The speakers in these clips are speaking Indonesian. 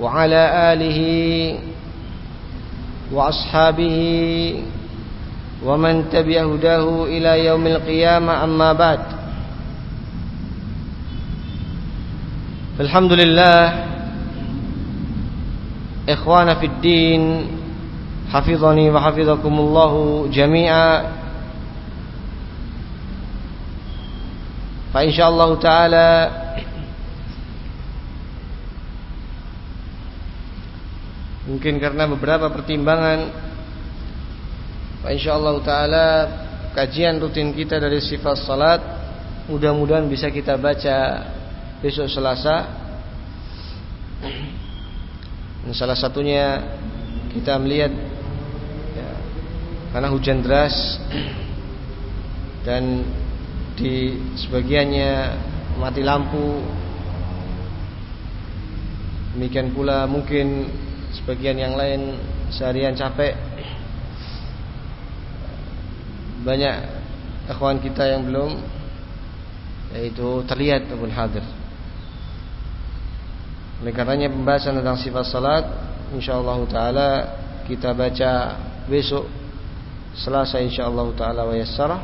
وعلى آله وأصحابه ومن تبع هداه إلى يوم القيامة. أما بعد الحمد لله إخوانا في الدين حفظني وحفظكم الله جميعا. فإن شاء الله تعالى Mungkin karena beberapa pertimbangan. Insyaallah ta'ala Kajian rutin kita dari sifat salat Mudah-mudahan bisa kita baca Besok selasa. Dan salah satunya Kita melihat ya, Karena hujan deras Dan Di sebagiannya Mati lampu. Demikian pula mungkin Sebagian yang lain seharian capek. Banyak ikhwan kita yang belum Yaitu terlihat ataupun hadir. Oleh karenanya pembahasan tentang sifat salat InsyaAllah ta'ala Kita baca besok Selasa insyaAllah ta'ala wa yassarah.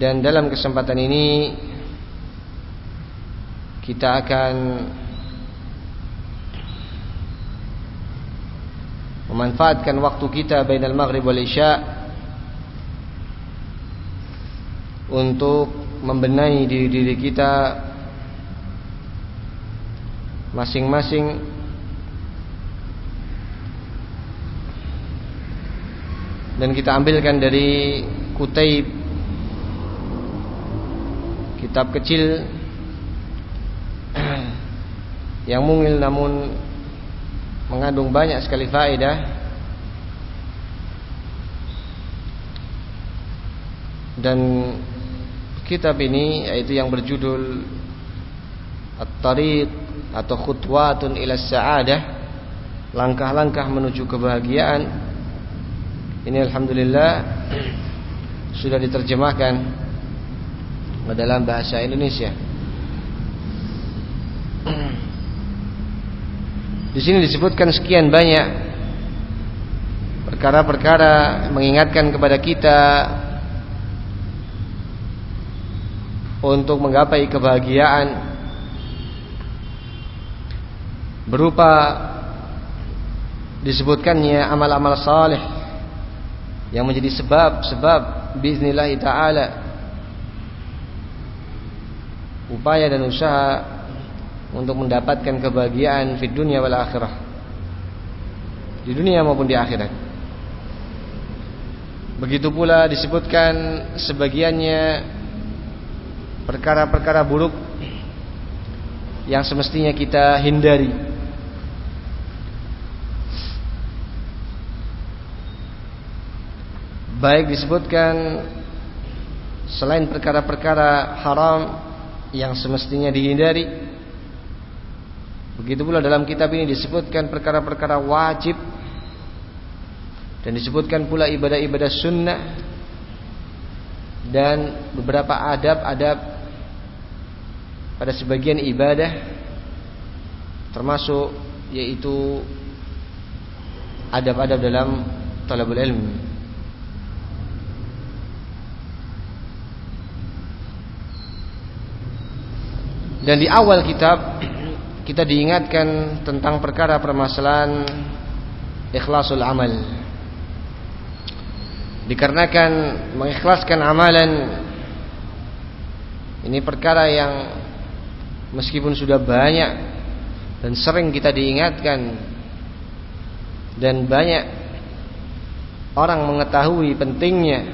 Dan dalam kesempatan ini Kita akan memanfaatkan waktu kita bainal maghrib wal isya untuk membenahi diri-diri kita masing-masing. Dan kita ambilkan dari Kutaib kitab kecil yang mungil namun mengandung banyak sekali faedah. Dan kitab ini yaitu yang berjudul At-Tariq atau Khutwatun ila Sa'adah langkah-langkah menuju kebahagiaan ini alhamdulillah sudah diterjemahkan dalam bahasa Indonesia Di sini disebutkan sekian banyak perkara-perkara mengingatkan kepada kita untuk menggapai kebahagiaan berupa disebutkannya amal-amal saleh yang menjadi sebab-sebab bismillah taala upaya dan usaha untuk mendapatkan kebahagiaan di dunia wal akhirah. Di dunia maupun di akhirat. Begitu pula disebutkan sebagiannya perkara-perkara buruk yang semestinya kita hindari. Baik disebutkan selain perkara-perkara haram yang semestinya dihindari Begitu pula dalam kitab ini disebutkan perkara-perkara wajib dan disebutkan pula ibadah-ibadah sunnah dan beberapa adab-adab pada sebagian ibadah termasuk yaitu adab-adab dalam talabul ilmi dan di awal kitab kita diingatkan tentang perkara permasalahan ikhlasul amal. Dikarenakan mengikhlaskan amalan ini perkara yang meskipun sudah banyak dan sering kita diingatkan dan banyak orang mengetahui pentingnya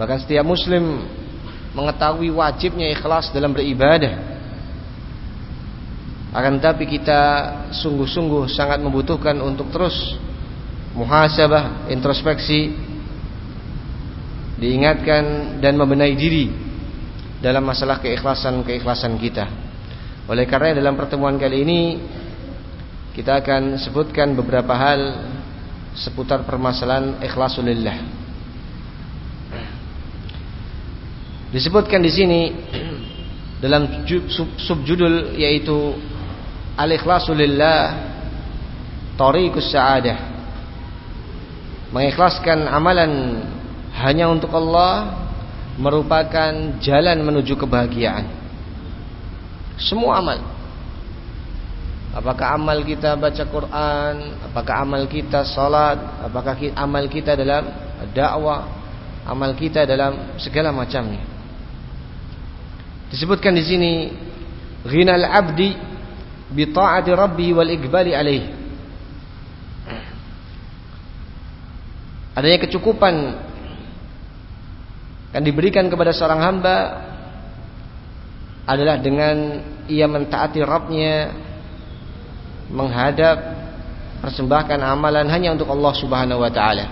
bahkan setiap muslim mengetahui wajibnya ikhlas dalam beribadah Akan tetapi kita sungguh-sungguh sangat membutuhkan untuk terus muhasabah, introspeksi, diingatkan dan membenahi diri dalam masalah keikhlasan-keikhlasan kita. Oleh karena dalam pertemuan kali ini kita akan sebutkan beberapa hal seputar permasalahan ikhlasulillah. Disebutkan di sini dalam subjudul yaitu al-ikhlasulillah tariqus sa'adah. Mengikhlaskan amalan hanya untuk Allah merupakan jalan menuju kebahagiaan. Semua amal. Apakah amal kita baca Quran, apakah amal kita salat, apakah amal kita dalam dakwah, amal kita dalam segala macamnya. Disebutkan di sini ghinal abdi bi ta'ati rabbi wal iqbali alaih. Adanya kecukupan yang diberikan kepada seorang hamba adalah dengan ia mentaati Rabbnya menghadap persembahkan amalan hanya untuk Allah Subhanahu wa taala.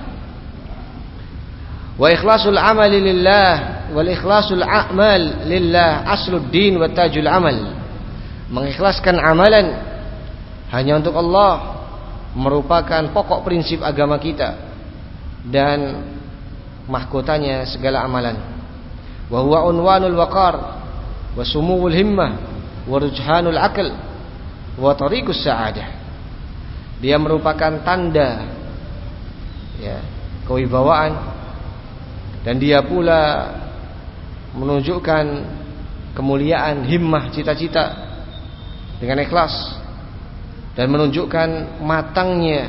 Wa ikhlasul amali lillah wal ikhlasul a'mal lillah aslud din wa tajul amal. Mengikhlaskan amalan hanya untuk Allah merupakan pokok prinsip agama kita dan mahkotanya segala amalan. Wa huwa unwanul waqar wa sumuwul himmah wa rujhanul akal wa tariqus sa'adah. Dia merupakan tanda ya kewibawaan dan dia pula menunjukkan kemuliaan himmah cita-cita dengan ikhlas dan menunjukkan matangnya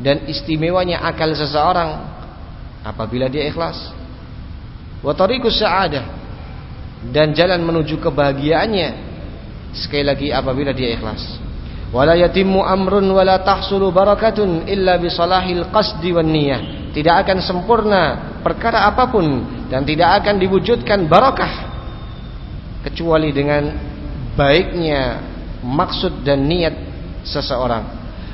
dan istimewanya akal seseorang apabila dia ikhlas. Wa tariqus sa'adah dan jalan menuju kebahagiaannya sekali lagi apabila dia ikhlas. Wala yatimmu amrun wala tahsulu barakatun illa bi salahil qasdi wan tidak akan sempurna perkara apa pun dan tidak akan diwujudkan barakah kecuali dengan baiknya maksud dan niat seseorang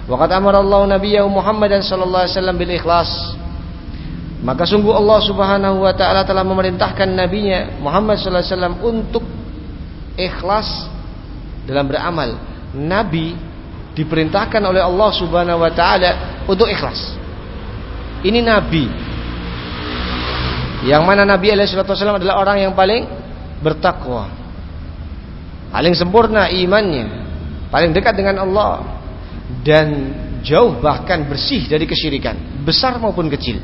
waqad amara Allah nabiyahu Muhammadan sallallahu alaihi wasallam bil ikhlas maka sungguh Allah Subhanahu wa taala telah memerintahkan nabinya Muhammad sallallahu alaihi wasallam untuk ikhlas dalam beramal. Nabi diperintahkan oleh Allah Subhanahu wa taala untuk ikhlas. Ini nabi. Yang mana Nabi alaihi wasallam adalah orang yang paling bertakwa. Paling sempurna imannya, paling dekat dengan Allah. Dan jauh bahkan bersih dari kesyirikan, besar maupun kecil.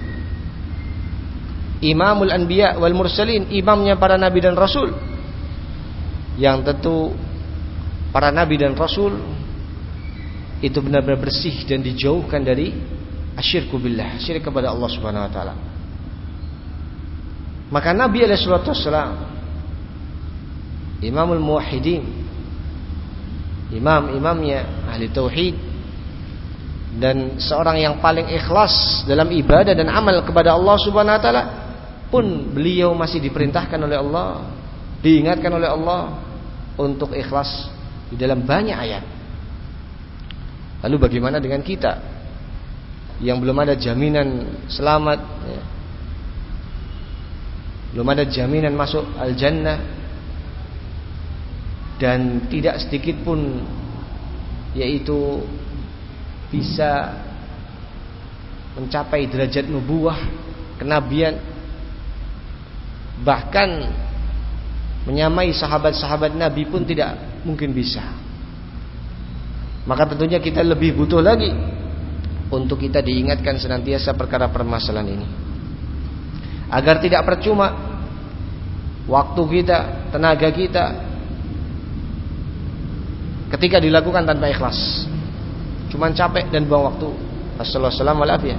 Imamul anbiya wal mursalin imamnya para nabi dan rasul. Yang tentu para nabi dan rasul itu benar-benar bersih dan dijauhkan dari asyirku billah syirik kepada Allah Subhanahu wa taala. Maka nabi alaihi salatu wassalam imamul muwahhidin imam-imamnya ahli tauhid dan seorang yang paling ikhlas dalam ibadah dan amal kepada Allah Subhanahu wa taala pun beliau masih diperintahkan oleh Allah, diingatkan oleh Allah untuk ikhlas di dalam banyak ayat. Lalu bagaimana dengan kita yang belum ada jaminan selamat, ya. belum ada jaminan masuk al jannah dan tidak sedikit pun yaitu bisa mencapai derajat nubuah kenabian bahkan menyamai sahabat-sahabat Nabi pun tidak mungkin bisa. Maka tentunya kita lebih butuh lagi untuk kita diingatkan senantiasa perkara permasalahan ini. Agar tidak percuma waktu kita, tenaga kita ketika dilakukan tanpa ikhlas. Cuman capek dan buang waktu. Assalamualaikum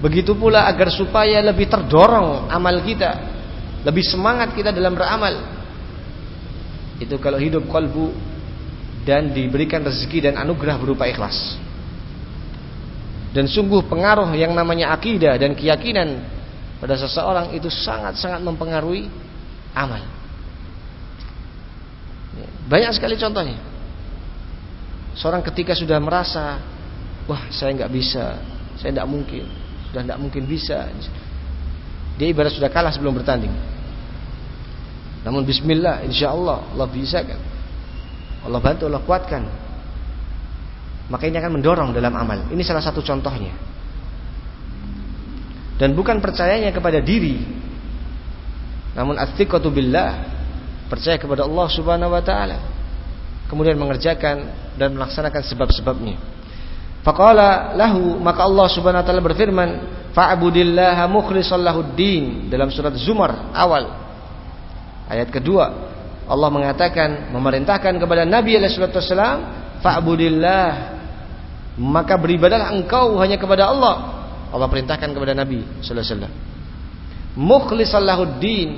Begitu pula agar supaya lebih terdorong amal kita lebih semangat kita dalam beramal. Itu kalau hidup kalbu dan diberikan rezeki dan anugerah berupa ikhlas. Dan sungguh pengaruh yang namanya akidah dan keyakinan pada seseorang itu sangat-sangat mempengaruhi amal. Ya, banyak sekali contohnya. Seorang ketika sudah merasa, wah saya nggak bisa, saya tidak mungkin, sudah tidak mungkin bisa. Dia ibarat sudah kalah sebelum bertanding. Namun Bismillah, Insya Allah Allah bisa kan. Allah bantu, Allah kuatkan. Maka ini akan mendorong dalam amal. Ini salah satu contohnya. Dan bukan percayanya kepada diri, namun atiqatu billah, percaya kepada Allah Subhanahu wa taala. Kemudian mengerjakan dan melaksanakan sebab-sebabnya. Faqala lahu maka Allah Subhanahu wa taala berfirman, "Fa'budillaha mukhlishan lahuddin" dalam surat Zumar awal. Ayat kedua, Allah mengatakan memerintahkan kepada Nabi alaihi wasallam, "Fa'budillah" maka beribadahlah engkau hanya kepada Allah. Allah perintahkan kepada Nabi sallallahu alaihi wasallam. Mukhlishan lahuddin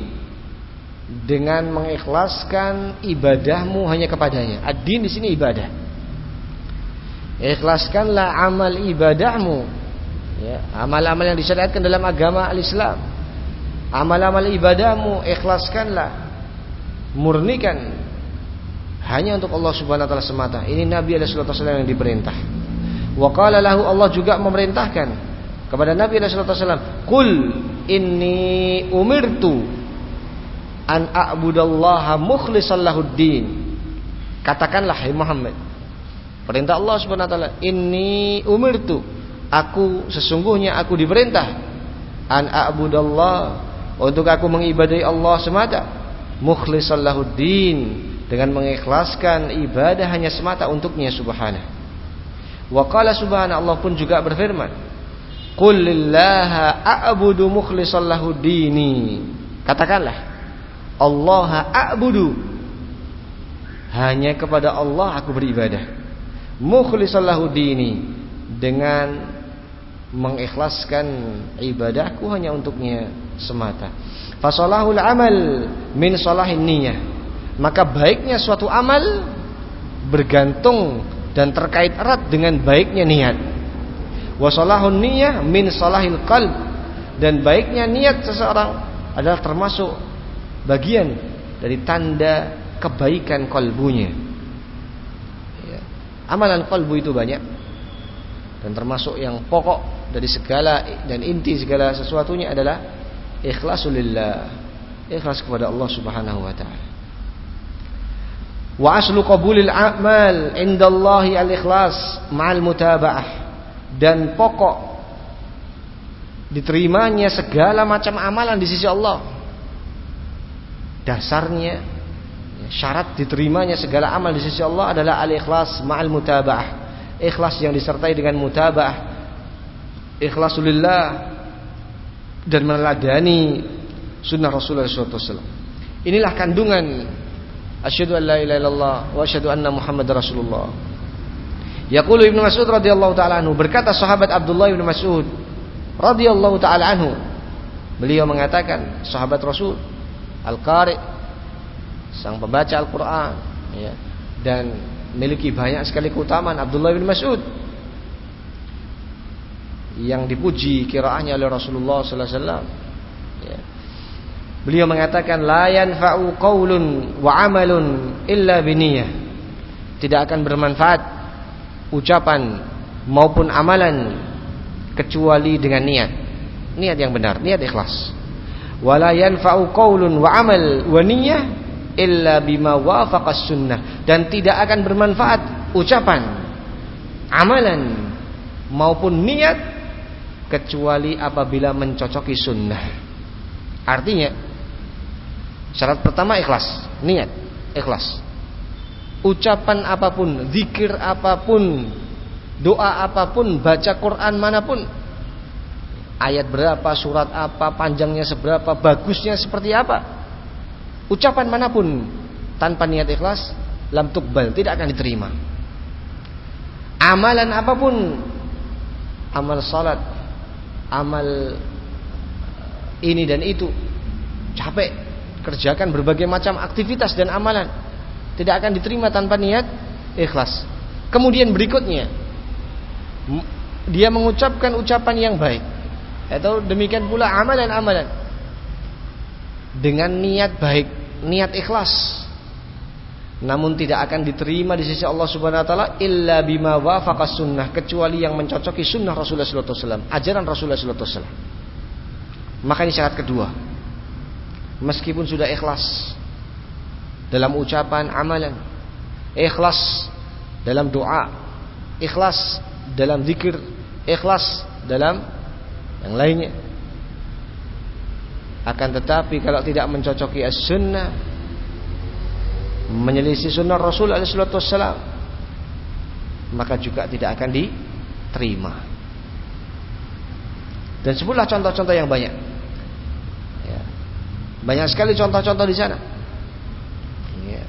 dengan mengikhlaskan ibadahmu hanya kepadanya. Ad-din di sini ibadah. Ikhlaskanlah amal ibadahmu. Ya, Amal-amal yang disyariatkan dalam agama al-Islam. Amal-amal ibadahmu Ikhlaskanlah. Murnikan. Hanya untuk Allah subhanahu wa ta'ala semata. Ini Nabi SAW yang diperintah. Wa lahu Allah juga memerintahkan Kepada Nabi SAW Kul inni umirtu An a'budallaha mukhlisallahuddin Katakanlah hai Muhammad Perintah Allah Subhanahu wa taala, "Inni umirtu." Aku sesungguhnya aku diperintah an a'budallah untuk aku mengibadai Allah semata mukhlishan lahuddin dengan mengikhlaskan ibadah hanya semata untuknya subhanahu. Wa qala subhanahu Allah pun juga berfirman, "Qul lillaha a'budu mukhlishan lahuddini." Katakanlah, Allah a'budu hanya kepada Allah aku beribadah mukhlishallahu dini dengan mengikhlaskan ibadahku hanya untuknya semata. Fasalahul amal min salahin niyah. Maka baiknya suatu amal bergantung dan terkait erat dengan baiknya niat. Wasalahun niyah min salahil qalb dan baiknya niat seseorang adalah termasuk bagian dari tanda kebaikan kalbunya. Amalan kalbu itu banyak. Dan termasuk yang pokok dari segala dan inti segala sesuatunya adalah ikhlasulillah, ikhlas kepada Allah Subhanahu wa taala. Wa aslu qabulil a'mal indallahi al-ikhlas ma'al mutaba'ah. Dan pokok diterimanya segala macam amalan di sisi Allah dasarnya syarat diterimanya segala amal di sisi Allah adalah al-ikhlas ma'al mutaba'ah. Ikhlas yang disertai dengan mutaba'ah. Ikhlasulillah dan meneladani sunnah Rasulullah SAW. Inilah kandungan asyhadu an la ilaha illallah wa asyhadu anna Muhammad Rasulullah. Yaqulu Ibnu Mas'ud radhiyallahu taala anhu berkata sahabat Abdullah bin Mas'ud radhiyallahu taala anhu beliau mengatakan sahabat Rasul al-qari sang pembaca Al-Quran ya, dan memiliki banyak sekali keutamaan Abdullah bin Mas'ud yang dipuji kiraannya oleh Rasulullah Sallallahu Alaihi Wasallam. Ya. Beliau mengatakan la yanfa'u qaulun wa amalun illa biniyah. Tidak akan bermanfaat ucapan maupun amalan kecuali dengan niat. Niat yang benar, niat ikhlas. Wala yanfa'u qaulun wa illa bima sunnah. Dan tidak akan bermanfaat ucapan amalan maupun niat kecuali apabila mencocoki sunnah. Artinya syarat pertama ikhlas niat ikhlas. Ucapan apa pun zikir apa pun doa apa pun baca Quran mana pun ayat berapa surat apa panjangnya seberapa bagusnya seperti apa Ucapan mana pun tanpa niat ikhlas lam tukbal, tidak akan diterima. Amalan apa pun amal salat, amal ini dan itu capek kerjakan berbagai macam aktivitas dan amalan tidak akan diterima tanpa niat ikhlas. Kemudian berikutnya dia mengucapkan ucapan yang baik atau demikian pula amalan-amalan dengan niat baik, niat ikhlas. namun tidak akan diterima di sisi Allah Subhanahu wa taala illa bima wafaqas sunnah kecuali yang mencocoki sunnah Rasulullah sallallahu alaihi wasallam, ajaran Rasulullah sallallahu alaihi wasallam. Maka ini syarat kedua. Meskipun sudah ikhlas dalam ucapan, amalan, ikhlas dalam doa, ikhlas dalam zikir, ikhlas dalam yang lainnya. Akan tetapi kalau tidak mencocoki as-sunnah menyelisih sunnah Rasul Alaihissalam maka juga tidak akan diterima dan sebutlah contoh-contoh yang banyak ya. banyak sekali contoh-contoh di sana ya.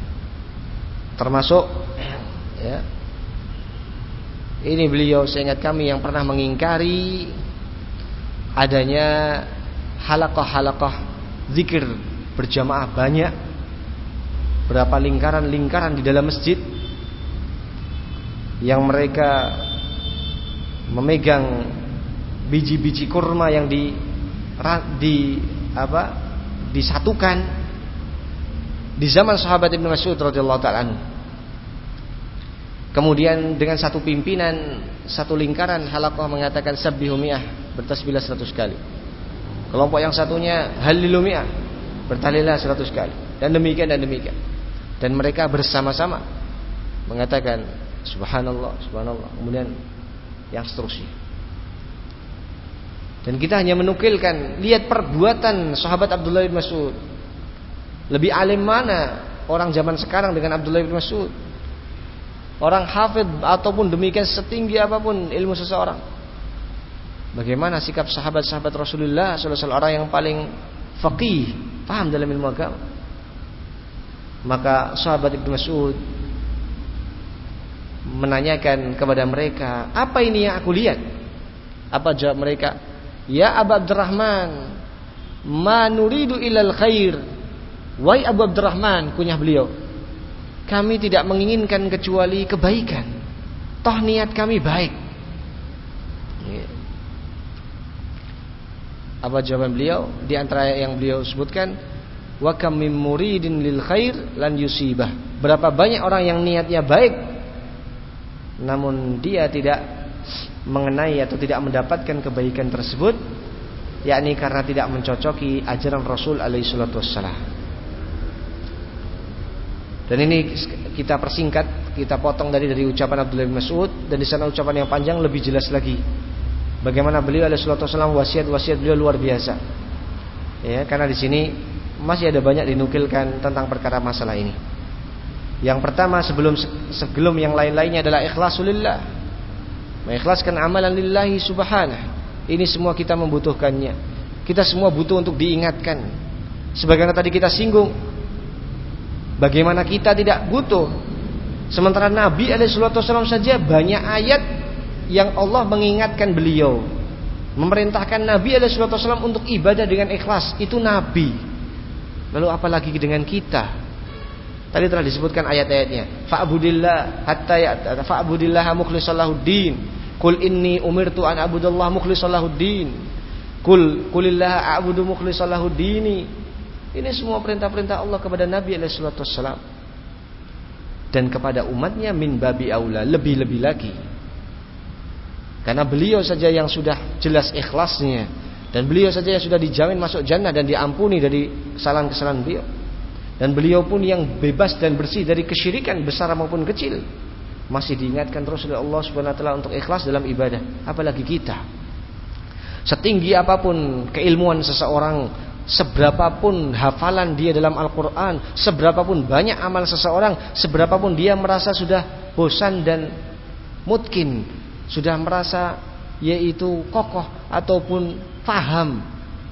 termasuk ya ini beliau seingat kami yang pernah mengingkari adanya halakah-halakah zikir berjamaah banyak. Berapa lingkaran-lingkaran di dalam masjid yang mereka memegang biji-biji kurma yang di di apa disatukan. Di zaman sahabat Ibnu Mas'ud radhiyallahu taala Kemudian dengan satu pimpinan satu lingkaran halakoh mengatakan sabbihu mi'ah bertasbihlah 100 kali. Kelompok yang satunya halilu mi'ah bertahlilah 100 kali. Dan demikian dan demikian. Dan mereka bersama-sama mengatakan subhanallah subhanallah. Kemudian yang seterusnya. Dan kita hanya menukilkan lihat perbuatan sahabat Abdullah bin Mas'ud. Lebih alim mana orang zaman sekarang dengan Abdullah bin Mas'ud? Orang hafid ataupun demikian setinggi apa pun ilmu seseorang bagaimana sikap sahabat-sahabat Rasulullah SAW orang yang paling faqih paham dalam ilmu agama maka sahabat Ibnu Mas'ud menanyakan kepada mereka, "Apa ini yang aku lihat?" Apa jawab mereka? "Ya Abu Abdurrahman, ma nuridu ilal khair." Wahai Abu Abdurrahman, kunyah beliau. Kami tidak menginginkan kecuali kebaikan. Toh niat kami baik. Apa jawaban beliau? Di antara yang beliau sebutkan, wa kam min lil khair lan yusibah. Berapa banyak orang yang niatnya baik namun dia tidak mengenai atau tidak mendapatkan kebaikan tersebut yakni karena tidak mencocoki ajaran Rasul alaihi salatu. Dan ini kita persingkat, kita potong dari dari ucapan Abdullah bin Mas'ud dan di sana ucapan yang panjang lebih jelas lagi. Bagaimana beliau alaihi salatu wassalam wasiat-wasiat beliau luar biasa. Ya, karena di sini masih ada banyak dinukilkan tentang perkara masalah ini. Yang pertama sebelum sebelum yang lain-lainnya adalah ikhlasulillah. Mengikhlaskan amalan lillahi subhanah. Ini semua kita membutuhkannya. Kita semua butuh untuk diingatkan. Sebagaimana tadi kita singgung bagaimana kita tidak butuh sementara Nabi alaihissalam saja banyak ayat yang Allah mengingatkan beliau memerintahkan Nabi alaihissalam untuk ibadah dengan ikhlas itu Nabi Lalu apalagi dengan kita? Tadi telah disebutkan ayat-ayatnya. Fa'budillah hatta ya fa'budillah mukhlishallahuddin. Qul inni umirtu an a'budallah mukhlishallahuddin. Qul qulillah a'budu mukhlishallahuddini. Ini semua perintah-perintah Allah kepada Nabi alaihi wasallam. Dan kepada umatnya min babi aula, lebih-lebih lagi. Karena beliau saja yang sudah jelas ikhlasnya dan beliau saja yang sudah dijamin masuk jannah dan diampuni dari kesalahan-kesalahan beliau. Dan beliau pun yang bebas dan bersih dari kesyirikan besar maupun kecil. Masih diingatkan terus oleh Allah Subhanahu untuk ikhlas dalam ibadah, apalagi kita. Setinggi apa pun keilmuan seseorang, seberapapun hafalan dia dalam Al-Qur'an, seberapapun banyak amal seseorang, seberapapun dia merasa sudah bosan dan mungkin sudah merasa yaitu kokoh ataupun paham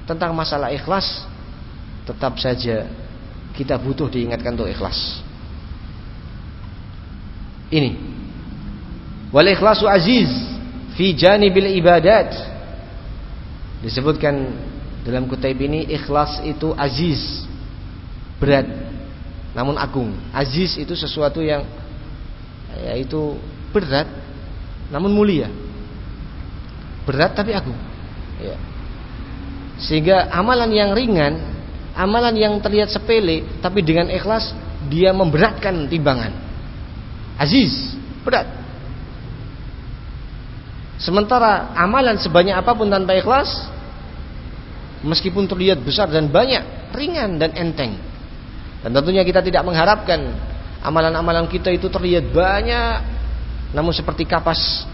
tentang masalah ikhlas, tetap saja kita butuh diingatkan untuk ikhlas. Ini. Wal ikhlasu aziz fi janibil ibadat. Disebutkan dalam kutip ini ikhlas itu aziz, berat namun agung. Aziz itu sesuatu yang yaitu berat namun mulia. Berat tapi agung. Ya. Sehingga amalan yang ringan, amalan yang terlihat sepele tapi dengan ikhlas dia memberatkan timbangan. Aziz, berat. Sementara amalan sebanyak apa pun tanpa ikhlas meskipun terlihat besar dan banyak, ringan dan enteng. Dan tentunya kita tidak mengharapkan amalan-amalan kita itu terlihat banyak namun seperti kapas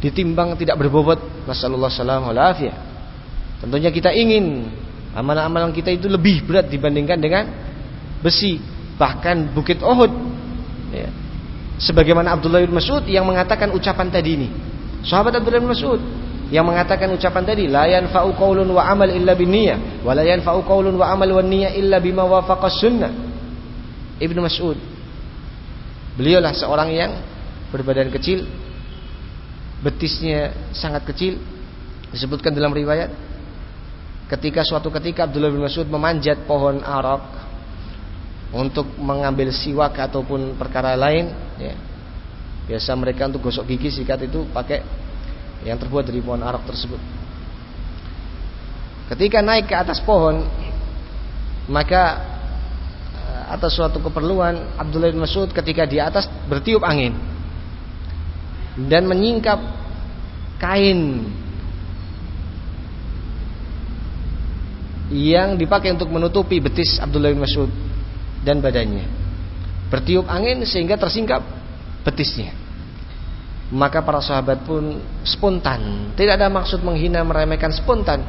ditimbang tidak berbobot. Nasallallahu alaihi Tentunya kita ingin amalan-amalan kita itu lebih berat dibandingkan dengan besi, bahkan bukit Uhud. Ya. Sebagaimana Abdullah bin Mas'ud yang mengatakan ucapan tadi ini. Sahabat Abdullah bin Mas'ud yang mengatakan ucapan tadi la yanfa'u qaulun wa amal illa binniyah wa la yanfa'u qaulun wa amal wan niyyah illa bima wafaqa sunnah. Ibnu Mas'ud. Beliaulah seorang yang berbadan kecil, betisnya sangat kecil disebutkan dalam riwayat ketika suatu ketika Abdullah bin Mas'ud memanjat pohon arak untuk mengambil siwak ataupun perkara lain ya. biasa mereka untuk gosok gigi sikat itu pakai yang terbuat dari pohon arak tersebut ketika naik ke atas pohon maka eh, atas suatu keperluan Abdullah bin Mas'ud ketika di atas bertiup angin dan menyingkap kain yang dipakai untuk menutupi betis Abdullah bin Mas'ud dan badannya. Bertiup angin sehingga tersingkap betisnya. Maka para sahabat pun spontan, tidak ada maksud menghina meremehkan spontan.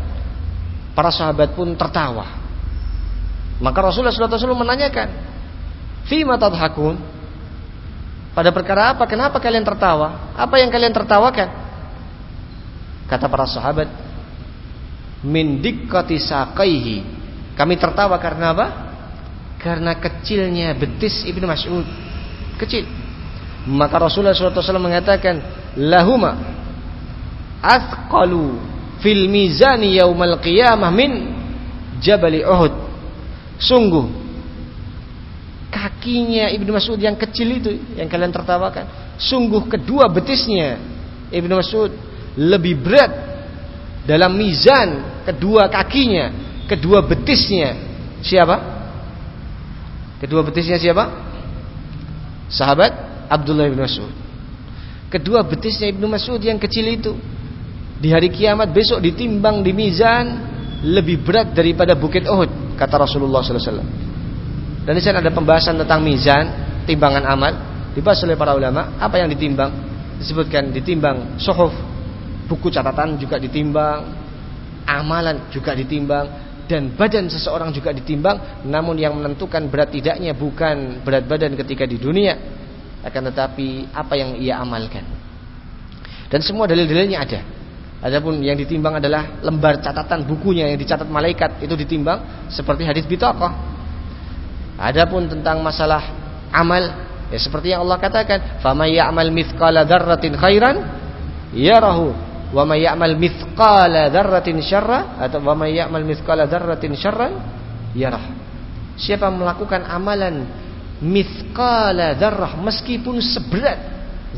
Para sahabat pun tertawa. Maka Rasulullah SAW menanyakan, "Fima tadhakun?" Pada perkara apa? Kenapa kalian tertawa? Apa yang kalian tertawakan? Kata para sahabat, "Min dikkati saqaihi." Kami tertawa karena apa? Karena kecilnya betis Ibnu Mas'ud. Kecil. Maka Rasulullah SAW mengatakan, "Lahuma athqalu fil mizani yaumal qiyamah min Jabal Uhud." Sungguh kakinya Ibnu Mas'ud yang kecil itu yang kalian tertawakan, sungguh kedua betisnya Ibnu Mas'ud lebih berat dalam mizan kedua kakinya, kedua betisnya. Siapa? Kedua betisnya siapa? Sahabat Abdullah bin Mas'ud. Kedua betisnya Ibnu Mas'ud yang kecil itu di hari kiamat besok ditimbang di mizan lebih berat daripada bukit Uhud kata Rasulullah SAW. Dan di sana ada pembahasan tentang mizan, timbangan amal dibahas oleh para ulama. Apa yang ditimbang? Disebutkan ditimbang suhuf, buku catatan juga ditimbang, amalan juga ditimbang, dan badan seseorang juga ditimbang namun yang menentukan berat tidaknya bukan berat badan ketika di dunia akan tetapi apa yang ia amalkan dan semua dalil-dalilnya ada adapun yang ditimbang adalah lembar catatan bukunya yang dicatat malaikat itu ditimbang seperti hadis bitaqah adapun tentang masalah amal ya seperti yang Allah katakan famay ya'mal mithqala dzarratin khairan yarahu wa may ya'mal mithqala dzarratin syarra atau wa may ya'mal mithqala dzarratin syarran yarah. Siapa melakukan amalan mithqala dzarrah meskipun seberat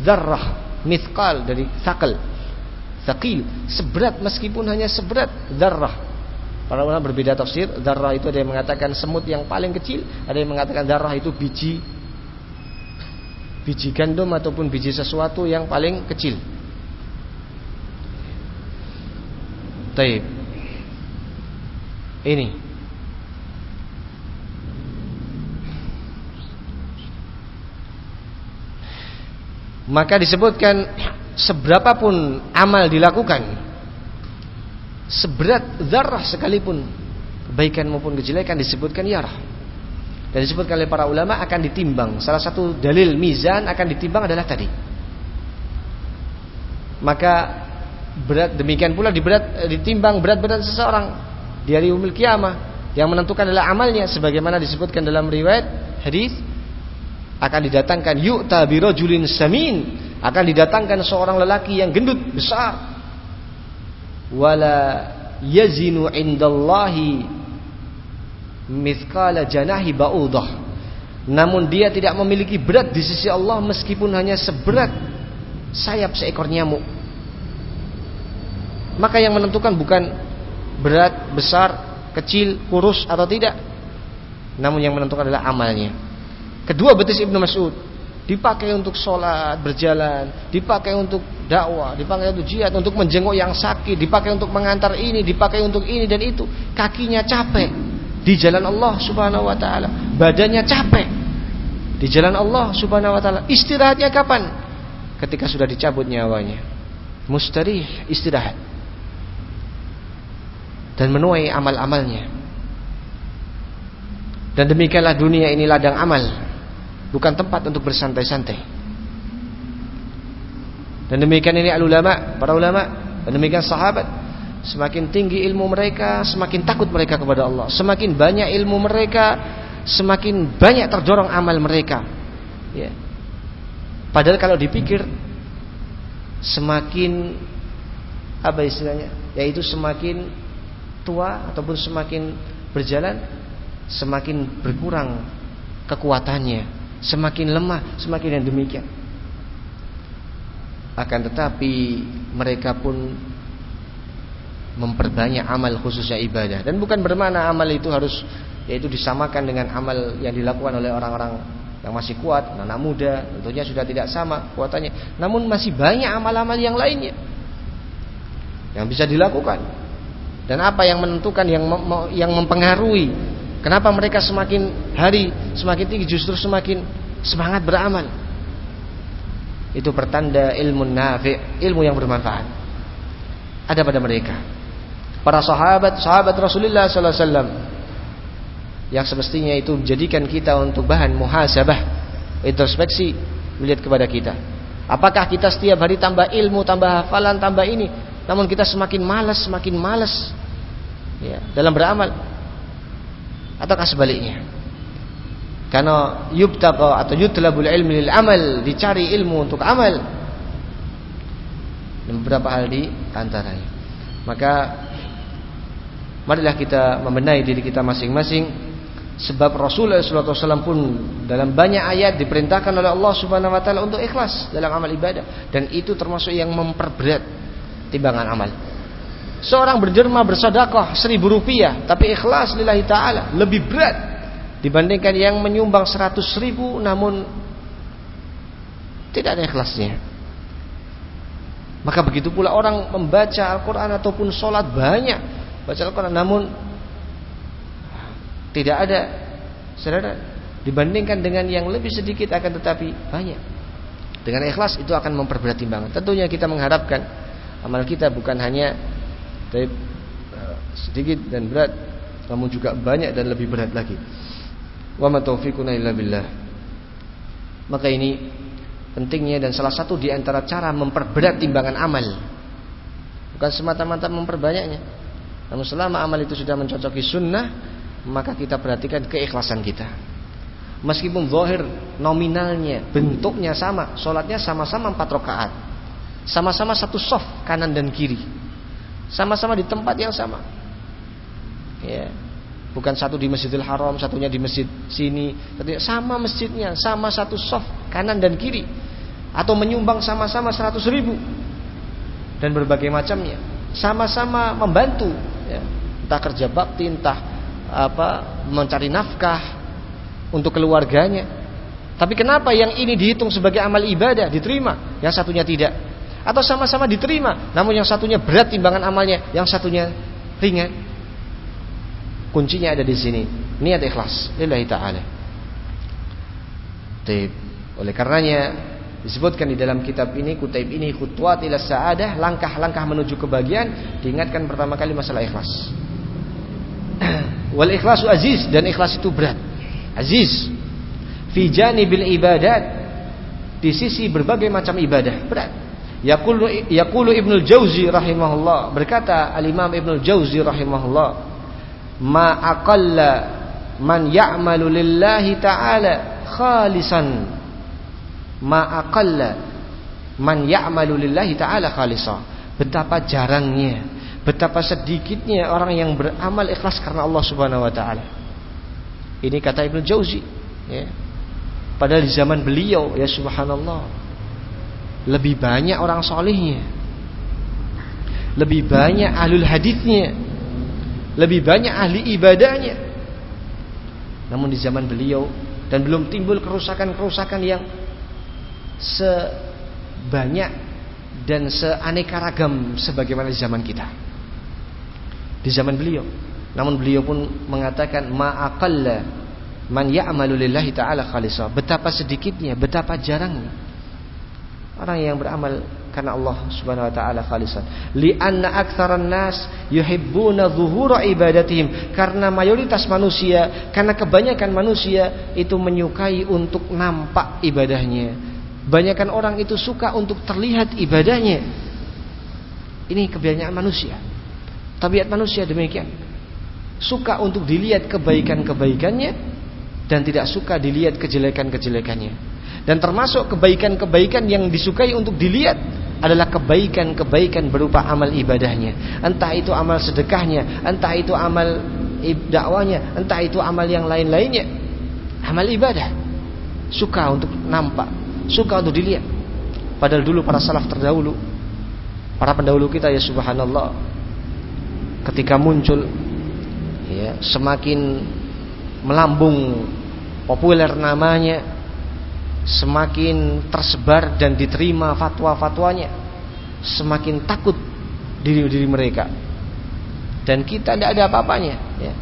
dzarrah, mithqal dari sakal. Thaqil, seberat meskipun hanya seberat dzarrah. Para ulama berbeda tafsir. Dzarrah itu ada yang mengatakan semut yang paling kecil, ada yang mengatakan dzarrah itu biji biji gandum ataupun biji sesuatu yang paling kecil. Taib. Ini. Maka disebutkan seberapapun amal dilakukan seberat zarah sekalipun kebaikan maupun kejelekan disebutkan yarah. Dan disebutkan oleh para ulama akan ditimbang. Salah satu dalil mizan akan ditimbang adalah tadi. Maka berat demikian pula diberat ditimbang berat badan seseorang di hari umil kiamah yang menentukan adalah amalnya sebagaimana disebutkan dalam riwayat hadis akan didatangkan yu'ta birajulin samin akan didatangkan seorang lelaki yang gendut besar wala yazinu indallahi mithqala janahi ba'udah namun dia tidak memiliki berat di sisi Allah meskipun hanya seberat sayap seekor nyamuk maka yang menentukan bukan berat, besar, kecil, kurus atau tidak. Namun yang menentukan adalah amalnya. Kedua betis Ibnu Mas'ud dipakai untuk sholat berjalan, dipakai untuk dakwah, dipakai untuk jihad, untuk menjenguk yang sakit, dipakai untuk mengantar ini, dipakai untuk ini dan itu. Kakinya capek di jalan Allah Subhanahu wa taala, badannya capek di jalan Allah Subhanahu wa taala. Istirahatnya kapan? Ketika sudah dicabut nyawanya. Mustarih, istirahat. Dan menuai amal-amalnya. Dan demikianlah dunia ini ladang amal bukan tempat untuk bersantai-santai. Dan demikian ini ulama, para ulama, dan demikian sahabat, semakin tinggi ilmu mereka, semakin takut mereka kepada Allah. Semakin banyak ilmu mereka, semakin banyak terdorong amal mereka. Ya. Padahal kalau dipikir semakin apa istilahnya? Yaitu semakin tua ataupun semakin berjalan semakin berkurang kekuatannya semakin lemah, semakin yang demikian. Akan tetapi mereka pun memperbanyak amal khususnya ibadah dan bukan bermakna amal itu harus yaitu disamakan dengan amal yang dilakukan oleh orang-orang yang masih kuat, anak muda, tentunya sudah tidak sama kuatannya. Namun masih banyak amal-amal yang lainnya yang bisa dilakukan. Dan apa yang menentukan yang yang mempengaruhi Kenapa mereka semakin hari semakin tinggi justru semakin semangat beramal? Itu pertanda ilmu nafi, ilmu yang bermanfaat. Ada pada mereka. Para sahabat, sahabat Rasulullah sallallahu alaihi wasallam yang semestinya itu menjadikan kita untuk bahan muhasabah, introspeksi melihat kepada kita. Apakah kita setiap hari tambah ilmu, tambah hafalan, tambah ini, namun kita semakin malas, semakin malas ya, dalam beramal ataukah sebaliknya karena yubtaqa atau yutlabul ilmi lil amal dicari ilmu untuk amal. Dan beberapa hal di antaranya. Maka marilah kita membenahi diri kita masing-masing. Sebab Rasulullah SAW pun dalam banyak ayat diperintahkan oleh Allah Subhanahu Wa Taala untuk ikhlas dalam amal ibadah. Dan itu termasuk yang memperberat timbangan amal. Seorang berderma bersedekah seribu rupiah tapi ikhlas lillahi ta'ala lebih berat dibandingkan yang menyumbang seratus ribu namun tidak ada ikhlasnya. Maka begitu pula orang membaca Al-Quran ataupun sholat banyak baca Al-Quran namun tidak ada saudara dibandingkan dengan yang lebih sedikit akan tetapi banyak. Dengan ikhlas itu akan memperberat timbangan. Tentunya kita mengharapkan amal kita bukan hanya eh, sedikit dan berat namun juga banyak dan lebih berat lagi. Wa ma taufiquna illa billah. Maka ini pentingnya dan salah satu di antara cara memperberat timbangan amal. Bukan semata-mata memperbanyaknya. Namun selama amal itu sudah mencocoki sunnah, maka kita perhatikan keikhlasan kita. Meskipun zahir nominalnya, bentuknya sama, sholatnya sama-sama empat rakaat, sama-sama satu soft kanan dan kiri. Sama-sama di tempat yang sama. Ya. Bukan satu di Masjidil Haram, satunya di masjid sini. Sama masjidnya, sama satu soft kanan dan kiri. Atau menyumbang sama-sama 100 ribu. Dan berbagai macamnya. Sama-sama membantu. Ya. Entah kerja bakti, entah apa mencari nafkah untuk keluarganya. Tapi kenapa yang ini dihitung sebagai amal ibadah diterima, yang satunya tidak? atau sama-sama diterima namun yang satunya berat timbangan amalnya yang satunya ringan kuncinya ada di sini. Niat ikhlas. Lillahi taala. Taib. oleh karenanya disebutkan di dalam kitab ini kutaib ini khutwat ila sa'adah langkah-langkah menuju kebahagiaan diingatkan pertama kali masalah ikhlas. Wal ikhlasu aziz dan ikhlas itu berat. Aziz. Fi janibil ibadat. Di sisi berbagai macam ibadah berat. Yaqulu yaqulu Ibnu Jauzi rahimahullah berkata Al-Imam Ibnu Jauzi rahimahullah ma aqalla man ya'malu lillahi ta'ala khalisan. Ma aqalla man ya'malu lillahi ta'ala khalisan betapa jarangnya betapa sedikitnya orang yang beramal ikhlas karena Allah Subhanahu wa taala. Ini kata Ibnu Jauzi ya. Padahal di zaman beliau ya subhanallah lebih banyak orang solehnya lebih banyak ahlul hadithnya lebih banyak ahli ibadahnya namun di zaman beliau dan belum timbul kerusakan-kerusakan yang sebanyak dan seaneka ragam sebagaimana di zaman kita. Di zaman beliau. Namun beliau pun mengatakan ma'aqalla man ya'malu lillahi ta'ala khalisa. Betapa sedikitnya, betapa jarangnya orang yang beramal karena Allah Subhanahu wa taala khalisan. Li'anna aktsaran nas yuhibbuna zuhura ibadatihim. Karena mayoritas manusia, karena kebanyakan manusia itu menyukai untuk nampak ibadahnya. Banyakan orang itu suka untuk terlihat ibadahnya. Ini kebanyakan manusia. Tabiat manusia demikian. Suka untuk dilihat kebaikan-kebaikannya dan tidak suka dilihat kejelekan-kejelekannya. Dan termasuk kebaikan-kebaikan yang disukai untuk dilihat adalah kebaikan-kebaikan berupa amal ibadahnya. Entah itu amal sedekahnya, entah itu amal dakwanya, entah itu amal yang lain-lainnya. Amal ibadah. Suka untuk nampak, suka untuk dilihat. Padahal dulu para salaf terdahulu, para pendahulu kita ya subhanallah, ketika muncul ya semakin melambung populer namanya semakin tersebar dan diterima fatwa-fatwanya, semakin takut diri-diri mereka. Dan kita tidak ada apa-apanya, ya.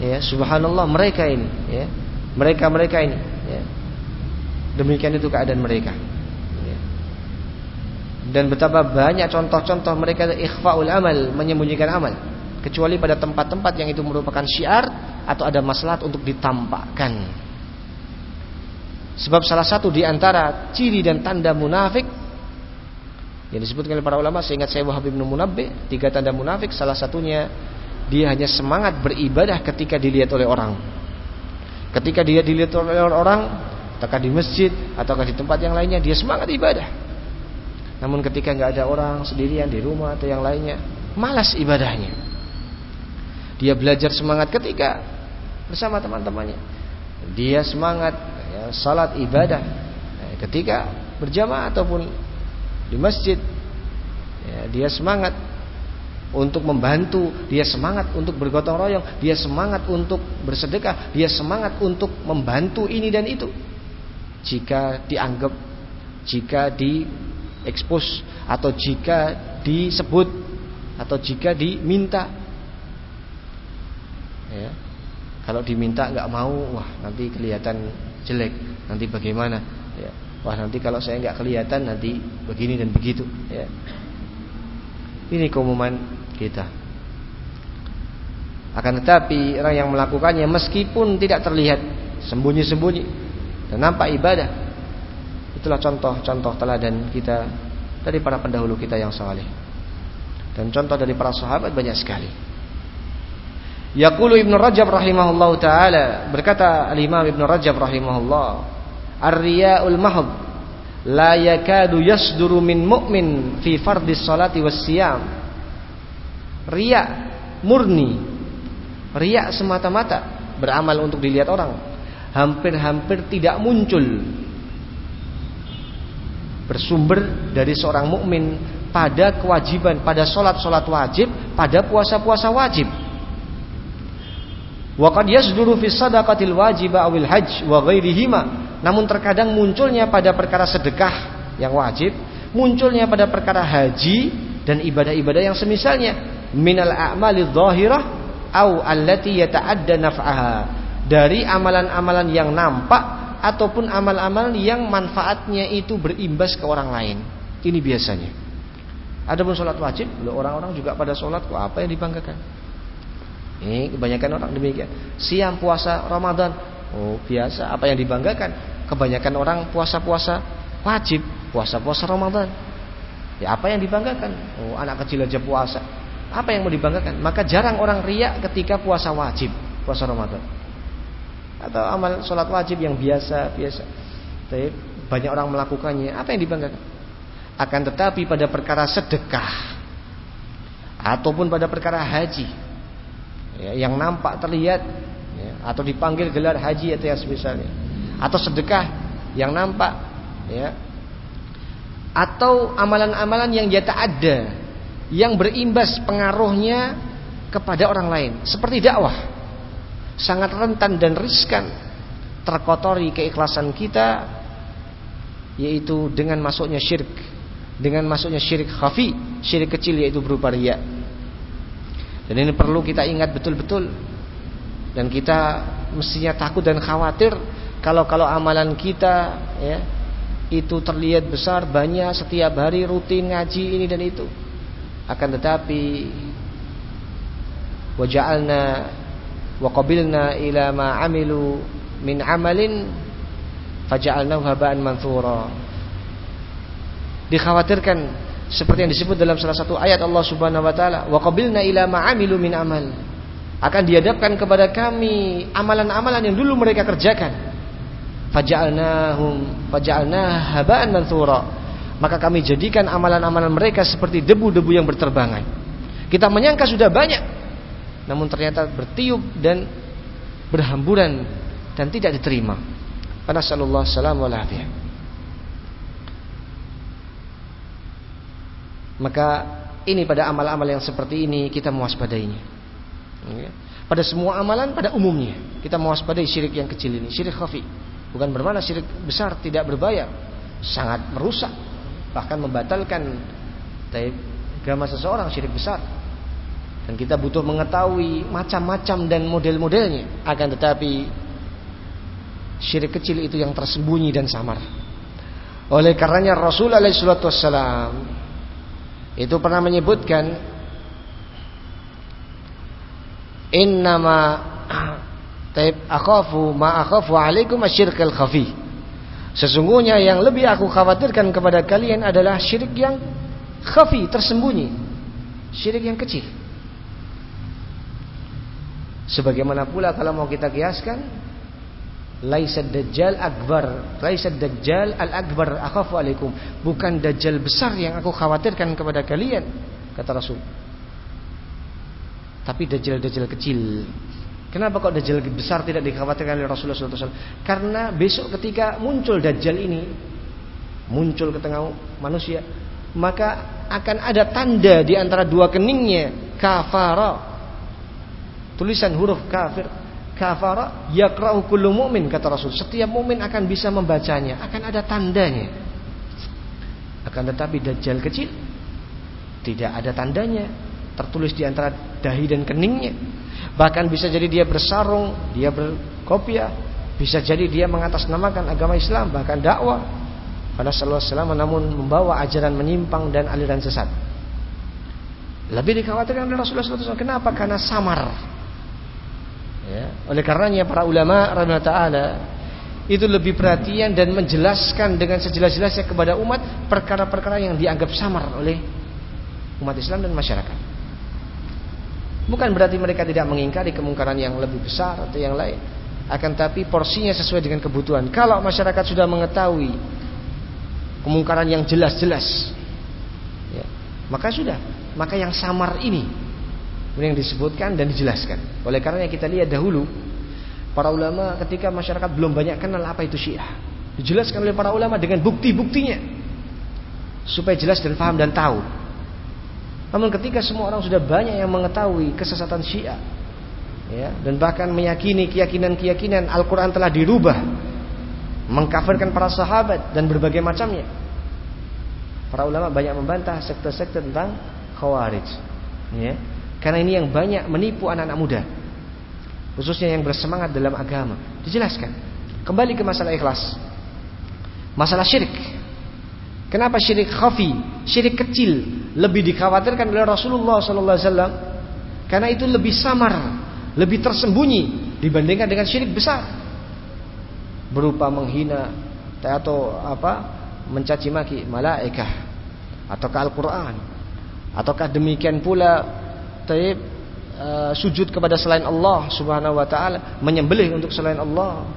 Ya, subhanallah mereka ini, ya. Mereka-mereka ini, ya. Demikian itu keadaan mereka. Ya. Dan betapa banyak contoh-contoh mereka ikhfaul amal, menyembunyikan amal. Kecuali pada tempat-tempat yang itu merupakan syiar atau ada masalah untuk ditampakkan. Sebab salah satu di antara ciri dan tanda munafik yang disebutkan oleh para ulama seingat saya Wahab bin Munabbi tiga tanda munafik salah satunya dia hanya semangat beribadah ketika dilihat oleh orang. Ketika dia dilihat oleh orang, apakah di masjid ataukah di tempat yang lainnya dia semangat ibadah. Namun ketika nggak ada orang sendirian di rumah atau yang lainnya, malas ibadahnya. Dia belajar semangat ketika bersama teman-temannya. Dia semangat salat ibadah ya, ketika berjamaah ataupun di masjid ya, dia semangat untuk membantu, dia semangat untuk bergotong royong, dia semangat untuk bersedekah, dia semangat untuk membantu ini dan itu. Jika dianggap, jika diekspos atau jika disebut atau jika diminta, ya, kalau diminta nggak mau, wah nanti kelihatan jelek. Nanti bagaimana? Ya. Wah nanti kalau saya nggak kelihatan nanti begini dan begitu. Ya. Ini keumuman kita. Akan tetapi orang yang melakukannya meskipun tidak terlihat sembunyi-sembunyi dan nampak ibadah itulah contoh-contoh teladan kita dari para pendahulu kita yang saleh. Dan contoh dari para sahabat banyak sekali Yaqulu Ibnu Rajab rahimahullahu taala. Berkata Al-Imam Ibnu Rajab rahimahullah Ar-riya'ul mahd la yakadu yasduru min mu'min fi fardis salati was siyam Riya murni. Riya semata-mata beramal untuk dilihat orang. Hampir-hampir tidak muncul. Bersumber dari seorang mukmin pada kewajiban pada solat-solat wajib pada puasa-puasa wajib Wa qad yasduru fi sadaqatil wajib awil hajj wa ghairihima. Namun terkadang munculnya pada perkara sedekah yang wajib, munculnya pada perkara haji dan ibadah-ibadah yang semisalnya minal a'mali dhahirah au allati yata'adda naf'aha. Dari amalan-amalan yang nampak ataupun amal-amal yang manfaatnya itu berimbas ke orang lain. Ini biasanya. Adapun sholat wajib, orang-orang juga pada sholat kok apa yang dibanggakan? Ini kebanyakan orang demikian. Siang puasa Ramadan. Oh, biasa. Apa yang dibanggakan? Kebanyakan orang puasa-puasa wajib, puasa-puasa Ramadan. Ya, apa yang dibanggakan? Oh, anak kecil aja puasa. Apa yang mau dibanggakan? Maka jarang orang riak ketika puasa wajib, puasa Ramadan. Atau amal sholat wajib yang biasa, biasa. Tapi banyak orang melakukannya. Apa yang dibanggakan? Akan tetapi pada perkara sedekah ataupun pada perkara haji ya, yang nampak terlihat ya, atau dipanggil gelar haji atau yang semisalnya. Atau sedekah yang nampak ya. Atau amalan-amalan yang jata ada yang berimbas pengaruhnya kepada orang lain. Seperti dakwah. Sangat rentan dan riskan terkotori keikhlasan kita yaitu dengan masuknya syirik. Dengan masuknya syirik khafi syirik kecil yaitu berupa riya dan ini perlu kita ingat betul-betul. Dan kita mestinya takut dan khawatir kalau kalau amalan kita ya itu terlihat besar banyak setiap hari rutin ngaji ini dan itu. Akan tetapi waja'alna wa ila ma amilu min amalin faja'alnahu haba'an manthura. Dikhawatirkan seperti yang disebut dalam salah satu ayat Allah Subhanahu wa taala wa qabilna ila ma amilu min amal. Akan dihadapkan kepada kami amalan-amalan yang dulu mereka kerjakan. Faja'alnahum faja'alna haba'an manthura maka kami jadikan amalan-amalan mereka seperti debu-debu yang berterbangan. Kita menyangka sudah banyak namun ternyata bertiup dan berhamburan dan tidak diterima. Nasallallahu salam alaihi Maka ini pada amal-amal yang seperti ini kita mewaspadainya. Ya. Pada semua amalan pada umumnya kita mewaspadai syirik yang kecil ini, syirik khafi. Bukan bermana syirik besar tidak berbahaya, sangat merusak, bahkan membatalkan agama seseorang syirik besar. Dan kita butuh mengetahui macam-macam dan model-modelnya. Akan tetapi syirik kecil itu yang tersembunyi dan samar. Oleh karenanya Rasul alaihi wassalam itu pernah menyebutkan innama taib akhafu ma akhafu alaikum asyirkal khafi. Sesungguhnya yang lebih aku khawatirkan kepada kalian adalah syirik yang khafi, tersembunyi. Syirik yang kecil. Sebagaimana pula kalau mau kita kiaskan Laisa dajjal akbar. Laisa dajjal al-akbar. Akhafu alaikum. Bukan dajjal besar yang aku khawatirkan kepada kalian Kata Rasul. Tapi dajjal-dajjal kecil. Kenapa kok dajjal besar tidak dikhawatirkan oleh Rasulullah SAW Karena besok ketika muncul dajjal ini Muncul ke tengah manusia Maka akan ada tanda di antara dua keningnya Kafara. Tulisan huruf kafir kafara yaqra'u kullu mu'min kata Rasul. Setiap mukmin akan bisa membacanya. Akan ada tandanya. Akan tetapi dajjal kecil tidak ada tandanya. Tertulis di antara dahi dan keningnya. Bahkan bisa jadi dia bersarung dia berkopiah. Bisa jadi dia mengatasnamakan agama Islam bahkan dakwah. Pada sallallahu alaihi namun membawa ajaran menyimpang dan aliran sesat. Lebih dikhawatirkan oleh Rasulullah SAW kenapa? Karena samar Ya. Oleh karenanya para ulama rahimahullah taala itu lebih perhatian dan menjelaskan dengan sejelas-jelasnya kepada umat perkara-perkara yang dianggap samar oleh umat Islam dan masyarakat. Bukan berarti mereka tidak mengingkari kemungkaran yang lebih besar atau yang lain, akan tapi porsinya sesuai dengan kebutuhan. Kalau masyarakat sudah mengetahui kemungkaran yang jelas-jelas, ya, maka sudah, maka yang samar ini yang disebutkan dan dijelaskan. Oleh karena kita lihat dahulu para ulama ketika masyarakat belum banyak kenal apa itu Syiah. Dijelaskan oleh para ulama dengan bukti-buktinya supaya jelas dan paham dan tahu. Namun ketika semua orang sudah banyak yang mengetahui kesesatan Syiah ya, dan bahkan meyakini keyakinan-keyakinan Al-Qur'an telah dirubah, mengkafirkan para sahabat dan berbagai macamnya. Para ulama banyak membantah sekte-sekte tentang Khawarij. Ya. Karena ini yang banyak menipu anak-anak muda. Khususnya yang bersemangat dalam agama. Dijelaskan. Kembali ke masalah ikhlas. Masalah syirik. Kenapa syirik khafi, syirik kecil lebih dikhawatirkan oleh Rasulullah wasallam? Karena itu lebih samar, lebih tersembunyi dibandingkan dengan syirik besar. Berupa menghina atau apa? mencaci maki malaikat ataukah Al-Qur'an ataukah demikian pula taib uh, sujud kepada selain Allah Subhanahu wa taala, menyembelih untuk selain Allah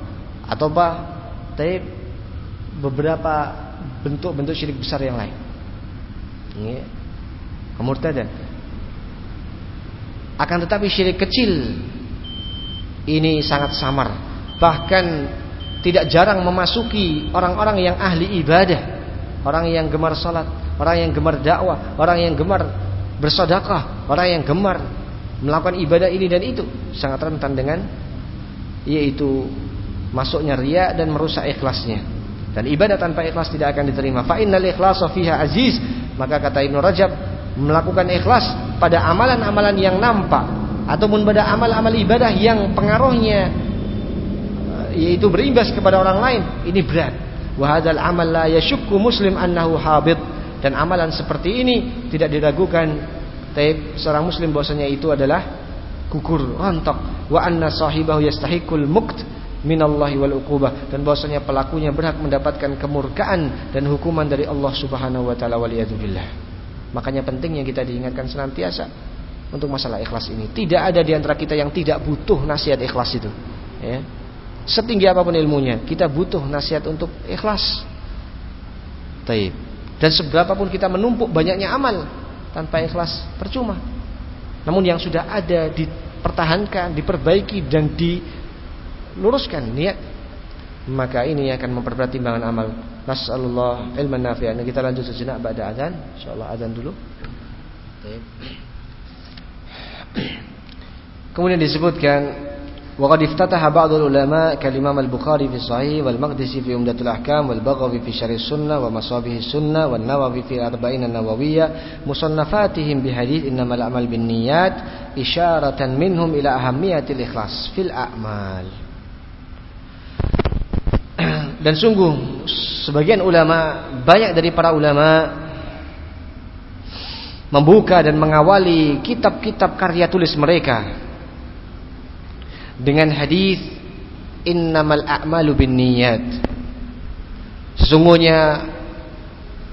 atau bah taib beberapa bentuk-bentuk syirik besar yang lain. Ini kemurtadan. Akan tetapi syirik kecil ini sangat samar. Bahkan tidak jarang memasuki orang-orang yang ahli ibadah, orang yang gemar salat, orang yang gemar dakwah, orang yang gemar bersedekah, orang yang gemar melakukan ibadah ini dan itu sangat rentan dengan yaitu masuknya riya dan merusak ikhlasnya. Dan ibadah tanpa ikhlas tidak akan diterima. Fa innal ikhlasa fiha aziz. Maka kata Ibnu Rajab, melakukan ikhlas pada amalan-amalan yang nampak ataupun pada amal-amal ibadah yang pengaruhnya eh, yaitu berimbas kepada orang lain, ini berat. Wa hadzal amal la yashukku muslim annahu habit. Dan amalan seperti ini tidak diragukan Taib seorang muslim bahwasanya itu adalah gugur, rontok. Wa anna sahibahu yastahiqul mukt minallahi wal uqubah dan bahwasanya pelakunya berhak mendapatkan kemurkaan dan hukuman dari Allah Subhanahu wa taala waliyadzubillah. Makanya pentingnya kita diingatkan senantiasa untuk masalah ikhlas ini. Tidak ada di antara kita yang tidak butuh nasihat ikhlas itu. Ya. Setinggi apa pun ilmunya, kita butuh nasihat untuk ikhlas. Taib. Dan seberapapun kita menumpuk banyaknya amal tanpa ikhlas percuma. Namun yang sudah ada dipertahankan, diperbaiki dan di luruskan niat maka ini akan memperberat timbangan amal. Nasallallahu ilman nafi'an. Kita lanjut sejenak pada azan insyaallah azan dulu. Kemudian disebutkan وقد افتتح بعض العلماء كالإمام البخاري في الصحيح والمقدسي في أمدة الأحكام والبغوي في شرح السنة ومصابه السنة والنووي في الأربعين النووية مصنفاتهم بحديث إنما الأعمال بالنيات إشارة منهم إلى أهمية الإخلاص في الأعمال. Dan sungguh sebagian ulama, banyak dari para ulama membuka dan mengawali kitab-kitab karya tulis mereka. Dengan hadis innamal a'malu binniyat. Sesungguhnya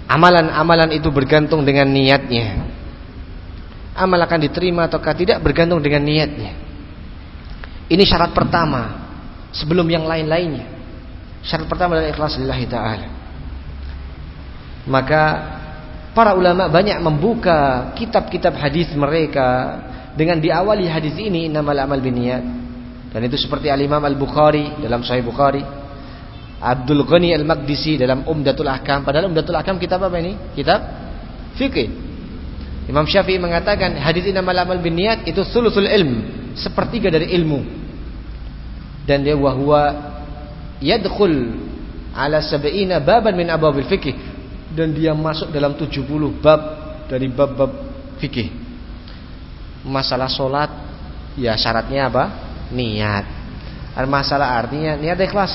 amalan-amalan itu bergantung dengan niatnya. Amal akan diterima ataukah tidak bergantung dengan niatnya. Ini syarat pertama sebelum yang lain-lainnya. Syarat pertama adalah ikhlas lillahi ta'ala. Maka para ulama banyak membuka kitab-kitab hadis mereka dengan diawali hadis ini innamal amal biniyat. Dan itu seperti Al-Imam Al-Bukhari dalam Sahih Bukhari, Abdul Ghani Al-Maqdisi dalam Umdatul Ahkam. Padahal Umdatul Ahkam kitab apa ini? Kitab fikih. Imam Syafi'i mengatakan hadis innamal amal biniyat itu sulusul ilm, sepertiga dari ilmu. Dan dia wahwa yadkhul ala sab'ina baban min abwabil fikih dan dia masuk dalam 70 bab dari bab-bab fikih. Masalah solat ya syaratnya apa? Niat. Masalah artinya niat ikhlas.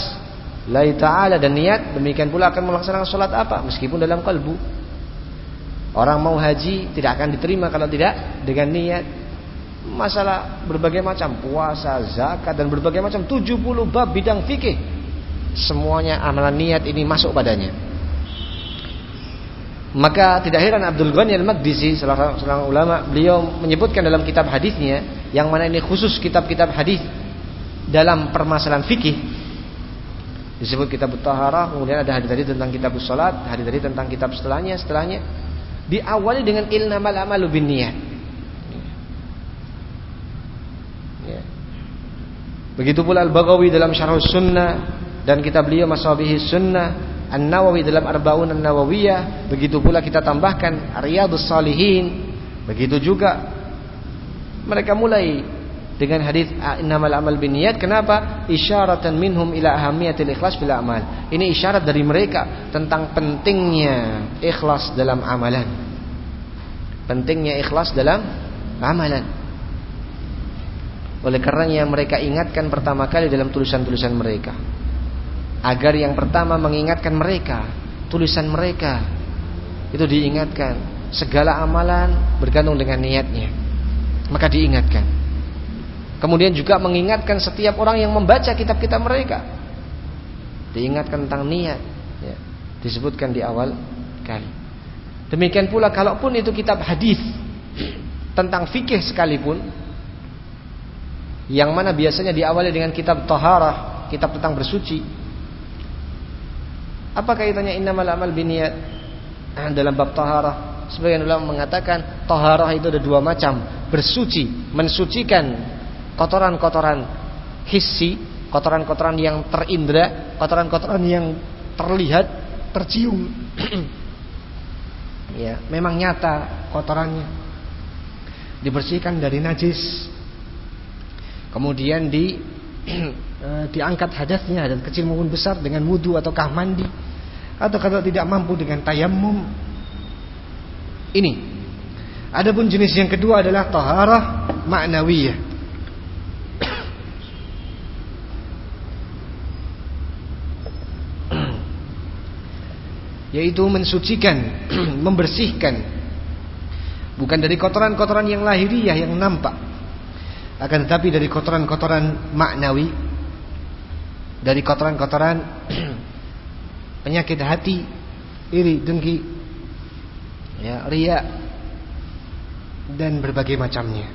La ta'ala dan niat demikian pula akan melaksanakan solat apa meskipun dalam kalbu. Orang mau haji tidak akan diterima kalau tidak dengan niat. Masalah berbagai macam puasa, zakat dan berbagai macam 70 bab bidang fikih semuanya amalan niat ini masuk padanya. Maka tidak heran Abdul Ghani Al-Maqdisi salah seorang ulama beliau menyebutkan dalam kitab hadisnya yang mana ini khusus kitab-kitab hadis dalam permasalahan fikih. Disebut kitab taharah kemudian ada hadis tadi tentang kitab salat hadis tadi tentang kitab setelahnya setelahnya. Diawali dengan ilnamal amalu binniyat ya. begitu pula Al-Baghawi dalam Syarh Sunnah dan kita beliau Masabih Sunnah An-Nawawi dalam Arbaun An-Nawawiyah. Begitu pula kita tambahkan Riyadhus Salihin. Begitu juga mereka mulai dengan hadis innamal amal binniyat. Kenapa? Isyaratan minhum ila ahamiyatil ikhlas fil amal. Ini isyarat dari mereka tentang pentingnya ikhlas dalam amalan. Pentingnya ikhlas dalam amalan. Oleh karenanya mereka ingatkan pertama kali dalam tulisan-tulisan mereka agar yang pertama mengingatkan mereka tulisan mereka itu diingatkan. Segala amalan bergantung dengan niatnya. Maka diingatkan. Kemudian juga mengingatkan setiap orang yang membaca kitab-kitab mereka. Diingatkan tentang niat ya. disebutkan di awal kali. Demikian pula kalaupun itu kitab hadis tentang fikih sekalipun yang mana biasanya diawali dengan kitab taharah kitab tentang bersuci apa kaitannya innamal amal biniat dalam bab taharah? Sebagian ulama mengatakan taharah itu ada dua macam, bersuci, mensucikan kotoran-kotoran hissi, kotoran-kotoran yang terindra, kotoran-kotoran yang terlihat, tercium. ya, memang nyata kotorannya. Dibersihkan dari najis. Kemudian di eh, diangkat hadasnya dan kecil maupun besar dengan wudhu ataukah mandi atau kalau tidak mampu dengan tayamum ini. Adapun jenis yang kedua adalah taharah maknawiyah. Yaitu mensucikan membersihkan. Bukan dari kotoran-kotoran yang lahiriah yang nampak. Akan tetapi dari kotoran-kotoran maknawi. Dari kotoran-kotoran penyakit hati, iri, dengki, ya, ria dan berbagai macamnya.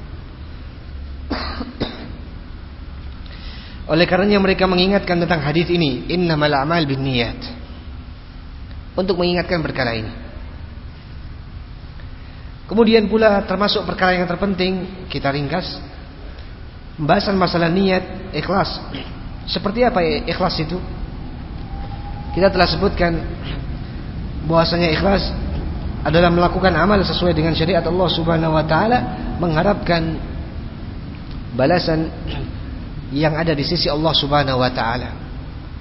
Oleh karenanya mereka mengingatkan tentang hadis ini, innamal a'mal binniyat. Untuk mengingatkan perkara ini. Kemudian pula termasuk perkara yang terpenting kita ringkas pembahasan masalah niat ikhlas. Seperti apa ikhlas itu? Kita telah sebutkan bahwasanya ikhlas adalah melakukan amal sesuai dengan syariat Allah Subhanahu wa taala, mengharapkan balasan yang ada di sisi Allah Subhanahu wa taala.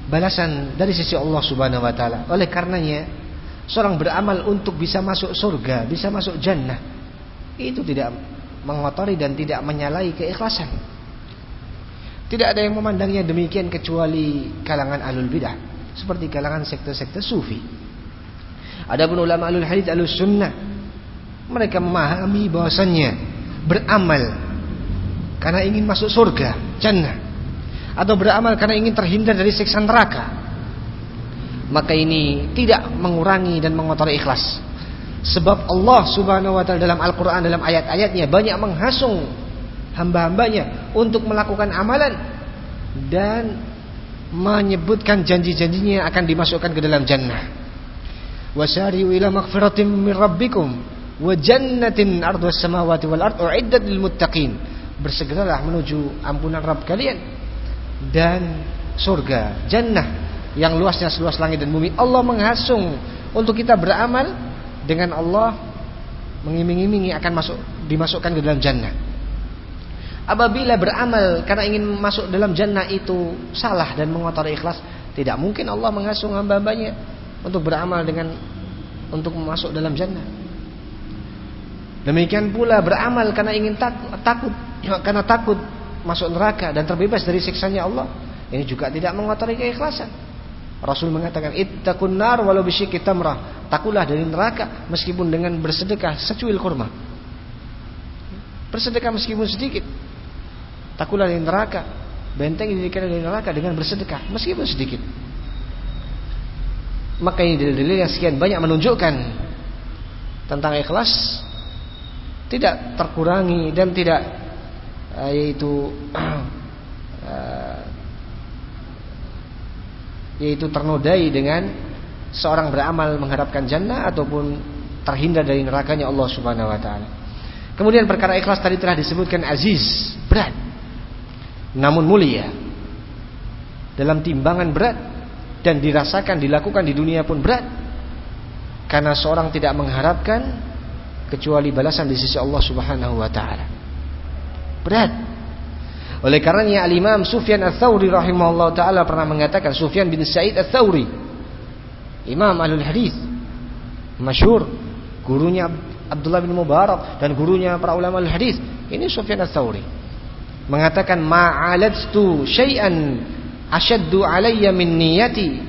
Balasan dari sisi Allah Subhanahu wa taala. Oleh karenanya, seorang beramal untuk bisa masuk surga, bisa masuk jannah, itu tidak mengotori dan tidak menyalahi keikhlasan. Tidak ada yang memandangnya demikian kecuali kalangan alul bidah seperti kalangan sekte-sekte sufi. Adapun ulama alul hadis alus sunnah mereka memahami bahwasannya beramal karena ingin masuk surga, jannah atau beramal karena ingin terhindar dari siksa neraka. Maka ini tidak mengurangi dan mengotori ikhlas. Sebab Allah Subhanahu wa taala dalam Al-Qur'an dalam ayat-ayatnya banyak menghasung hamba-hambanya untuk melakukan amalan dan menyebutkan janji-janjinya akan dimasukkan ke dalam jannah. Wasari'u ila maghfiratin min rabbikum wa jannatin ardhas samawati wal ard uiddat lil muttaqin. Bersegeralah menuju ampunan Rabb kalian dan surga, jannah yang luasnya seluas langit dan bumi. Allah menghasung untuk kita beramal dengan Allah mengiming-imingi akan masuk dimasukkan ke dalam jannah. Apabila beramal karena ingin masuk dalam jannah itu salah dan mengotori ikhlas, tidak mungkin Allah mengasung hamba-hambanya untuk beramal dengan untuk masuk dalam jannah. Demikian pula beramal karena ingin takut, takut karena takut masuk neraka dan terbebas dari siksanya Allah. Ini juga tidak mengotori keikhlasan. Rasul mengatakan ittaqun nar walau bisyikki tamrah. Takulah dari neraka meskipun dengan bersedekah secuil kurma. Bersedekah meskipun sedikit. Takutlah dari neraka. Benteng didirikan dari neraka dengan bersedekah meskipun sedikit. Maka ini dalil-dalil yang sekian banyak menunjukkan tentang ikhlas tidak terkurangi dan tidak uh, yaitu uh, yaitu ternodai dengan seorang beramal mengharapkan jannah ataupun terhindar dari nerakanya Allah Subhanahu wa taala. Kemudian perkara ikhlas tadi telah disebutkan aziz, berat namun mulia dalam timbangan berat dan dirasakan dilakukan di dunia pun berat karena seorang tidak mengharapkan kecuali balasan di sisi Allah Subhanahu wa taala. Berat. Oleh karenanya Al-Imam Sufyan Ats-Tsauri rahimahullah taala pernah mengatakan Sufyan bin Sa'id Ats-Tsauri Imam Ahlul Hadis masyhur gurunya Abdullah bin Mubarak dan gurunya para ulama al-hadis. Ini Sufyan Ats-Tsauri mengatakan ma'aladtu syai'an asyaddu alayya min niyati.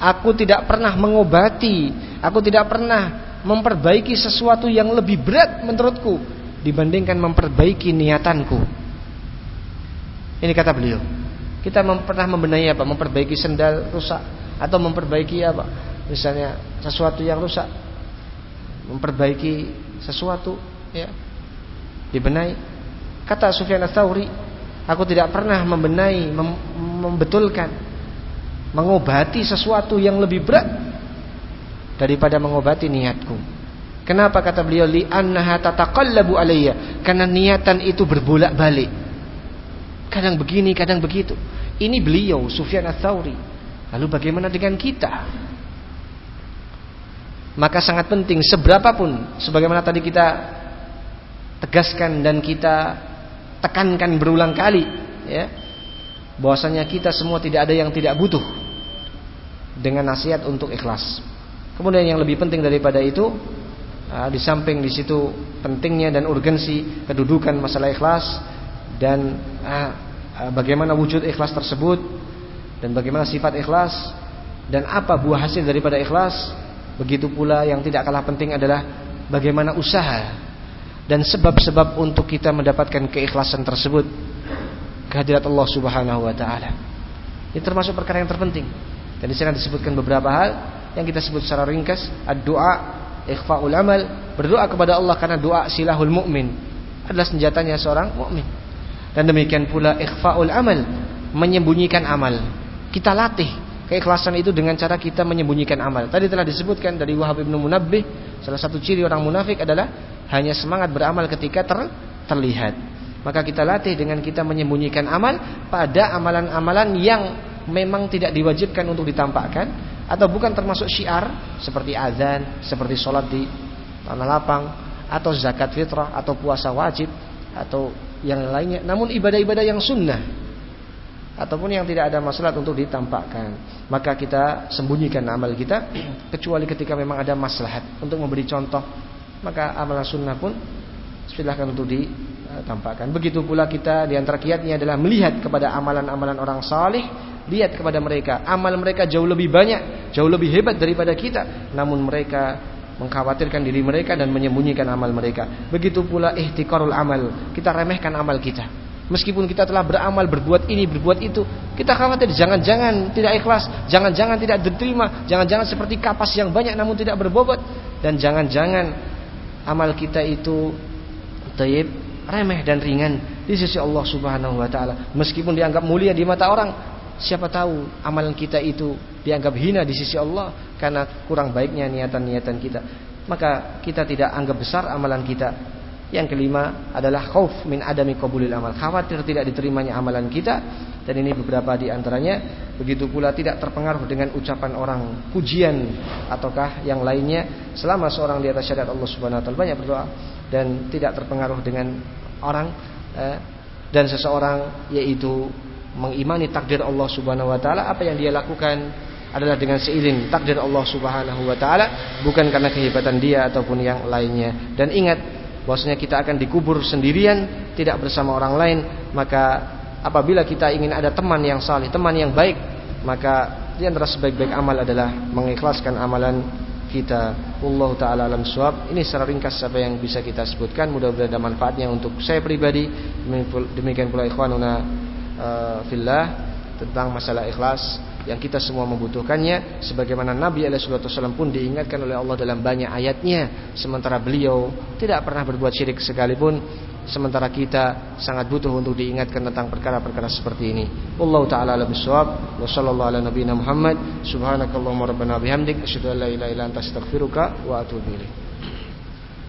Aku tidak pernah mengobati aku tidak pernah memperbaiki sesuatu yang lebih berat menurutku dibandingkan memperbaiki niatanku. Ini kata beliau. Kita pernah membenahi apa? Memperbaiki sendal rusak atau memperbaiki apa? Misalnya sesuatu yang rusak. Memperbaiki sesuatu ya. Dibenahi Kata Sufyan Ats-Tsauri, aku tidak pernah membenahi, mem membetulkan, mengobati sesuatu yang lebih berat daripada mengobati niatku. Kenapa kata beliau li alayya? Karena niatan itu berbolak-balik. Kadang begini, kadang begitu. Ini beliau Sufyan Ats-Tsauri. Lalu bagaimana dengan kita? Maka sangat penting seberapapun sebagaimana tadi kita tegaskan dan kita tekankan berulang kali ya bahwasanya kita semua tidak ada yang tidak butuh dengan nasihat untuk ikhlas. Kemudian yang lebih penting daripada itu uh, di samping di situ pentingnya dan urgensi kedudukan masalah ikhlas dan uh, uh, bagaimana wujud ikhlas tersebut dan bagaimana sifat ikhlas dan apa buah hasil daripada ikhlas. Begitu pula yang tidak kalah penting adalah bagaimana usaha dan sebab-sebab untuk kita mendapatkan keikhlasan tersebut kehadirat Allah Subhanahu wa taala. Ini termasuk perkara yang terpenting. Dan di sana disebutkan beberapa hal yang kita sebut secara ringkas, ad-du'a, ikhfaul amal, berdoa kepada Allah karena doa silahul mukmin adalah senjatanya seorang mukmin. Dan demikian pula ikhfaul amal, menyembunyikan amal. Kita latih keikhlasan itu dengan cara kita menyembunyikan amal. Tadi telah disebutkan dari Wahab bin Munabbih, salah satu ciri orang munafik adalah hanya semangat beramal ketika ter terlihat. Maka kita latih dengan kita menyembunyikan amal pada amalan-amalan yang memang tidak diwajibkan untuk ditampakkan atau bukan termasuk syiar seperti azan, seperti sholat di tanah lapang atau zakat fitrah atau puasa wajib atau yang lainnya namun ibadah-ibadah yang sunnah ataupun yang tidak ada masalah untuk ditampakkan maka kita sembunyikan amal kita kecuali ketika memang ada maslahat untuk memberi contoh maka amalan sunnah pun silahkan untuk ditampakkan begitu pula kita di antara kiatnya adalah melihat kepada amalan-amalan orang saleh Lihat kepada mereka, amal mereka jauh lebih banyak, jauh lebih hebat daripada kita. Namun mereka mengkhawatirkan diri mereka dan menyembunyikan amal mereka. Begitu pula ihtiqarul amal, kita remehkan amal kita. Meskipun kita telah beramal berbuat ini, berbuat itu, kita khawatir jangan-jangan tidak ikhlas, jangan-jangan tidak diterima, jangan-jangan seperti kapas yang banyak namun tidak berbobot dan jangan-jangan amal kita itu taib, remeh dan ringan di sisi Allah Subhanahu wa taala. Meskipun dianggap mulia di mata orang, Siapa tahu amalan kita itu dianggap hina di sisi Allah karena kurang baiknya niatan-niatan kita. Maka kita tidak anggap besar amalan kita. Yang kelima adalah khauf min adami qabulil amal. Khawatir tidak diterimanya amalan kita dan ini beberapa di antaranya. Begitu pula tidak terpengaruh dengan ucapan orang pujian ataukah yang lainnya selama seorang di atas syariat Allah Subhanahu wa taala banyak berdoa dan tidak terpengaruh dengan orang eh, dan seseorang yaitu mengimani takdir Allah Subhanahu wa taala, apa yang dia lakukan adalah dengan seiring takdir Allah Subhanahu wa taala, bukan karena kehebatan dia ataupun yang lainnya. Dan ingat bahwasanya kita akan dikubur sendirian, tidak bersama orang lain, maka apabila kita ingin ada teman yang saleh, teman yang baik, maka di antara sebaik-baik amal adalah mengikhlaskan amalan kita. Allah taala alam suab. Ini secara ringkas apa yang bisa kita sebutkan. Mudah-mudahan ada manfaatnya untuk saya pribadi. Demikian pula ikhwanuna uh, fillah tentang masalah ikhlas yang kita semua membutuhkannya sebagaimana Nabi Alaihissalam pun diingatkan oleh Allah dalam banyak ayatnya sementara beliau tidak pernah berbuat syirik sekalipun sementara kita sangat butuh untuk diingatkan tentang perkara-perkara seperti ini. Allah taala alam bisawab wa sallallahu ala nabiyina Muhammad subhanakallahumma rabbana bihamdik asyhadu an la ilaha anta wa atubu.